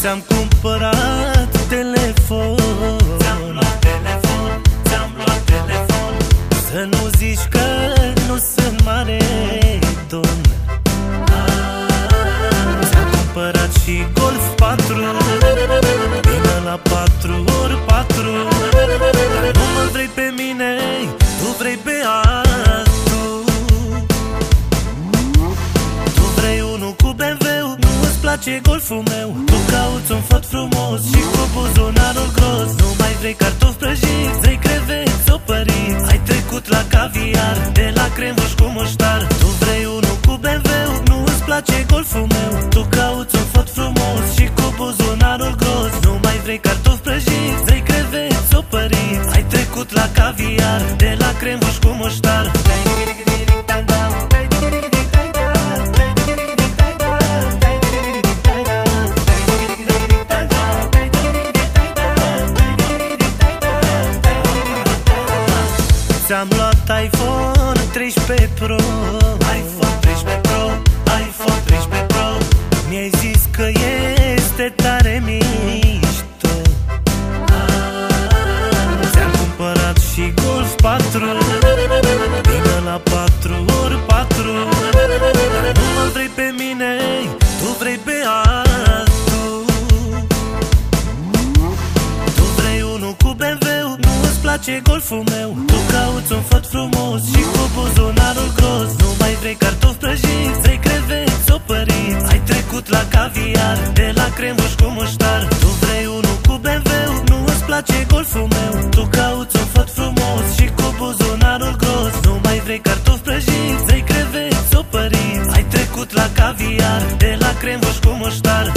Ți-am cumpărat telefon. Ți-am luat telefon, ți-am luat telefon. Să nu zici că nu sunt mare don Ți-am cumpărat și Golf 4 nu îți place Golful meu. Tu cauți un făt frumos și cu buzunarul gros. Nu mai vrei cartofi prăjiți, vrei creveți opăriți Ai trecut la caviar, de la crembuș cu muștar Tu vrei unul cu BMW, nu îți place Golful meu. Tu cauți un făt frumos și cu buzunarul gros. Nu mai vrei cartofi prăjiți, vrei creveți opăriți Ai trecut la caviar, de la crembuș cu muștar Ți-am luat iPhone 13 Pro. iPhone 13 Pro, iPhone 13 Pro. Mi-ai zis că este tare mișto. Ți-am cumpărat și Golf 4 Bine la 4 ori 4 Nu mă vrei pe mine, tu vrei pe altul. Tu vrei unul cu BMW, nu îți place Golful meu. Tu cauți un făt frumos și cu buzunarul gros. Nu mai vrei cartofi prăjiți, vrei creveți opăriți Ai trecut la caviar, de la crembuș cu muștar. Tu vrei unul cu BMW, nu îți place Golful meu. Tu cauți un făt frumos și cu buzunarul gros. Nu mai vrei cartofi prăjiți, vrei creveți opăriți Ai trecut la caviar, de la crembuș cu muștar